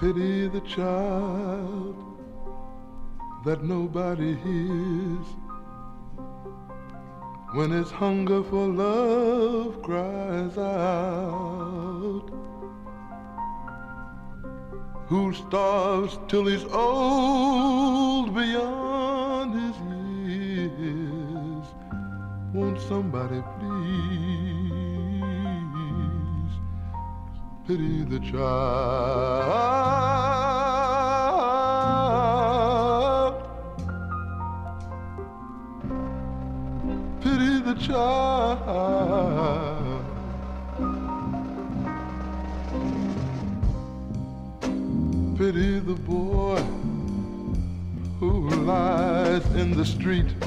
Pity the child that nobody hears when his hunger for love cries out. Who starves till he's old beyond his years? Won't somebody please pity the child? Pity the child. Pity the boy who lies in the street.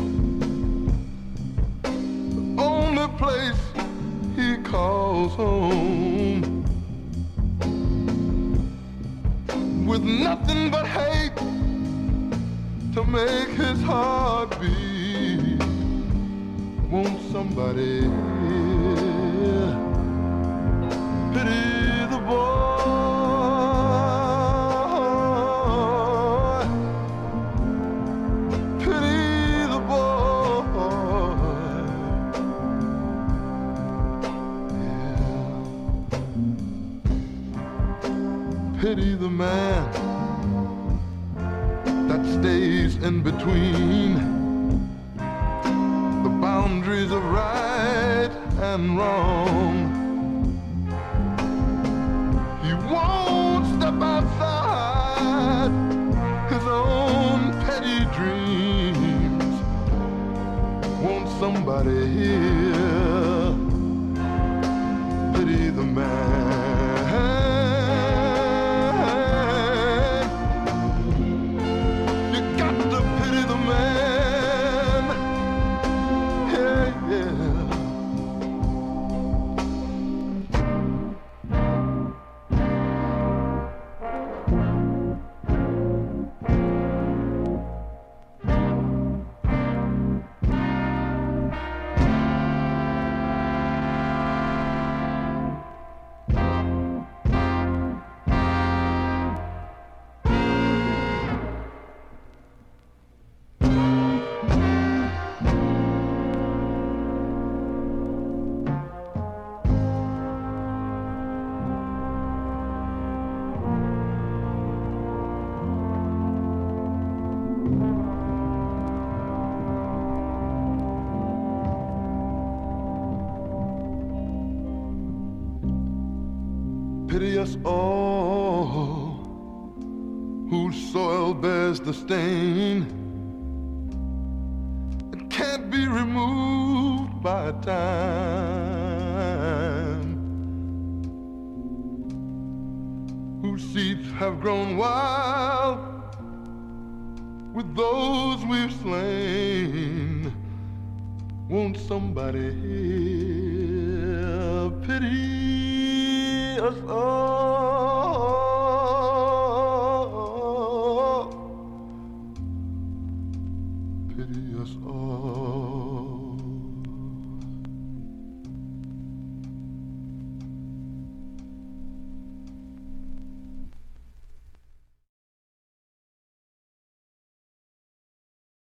The only place he calls home. With nothing but hate to make his heart beat. Won't somebody Pity the man that stays in between the boundaries of right and wrong. He won't step outside his own petty dreams. Won't somebody here pity the man? Pity us all whose soil bears the stain. It can't be removed by time. Whose seeds have grown wild with those we've slain. Won't somebody here pity us all?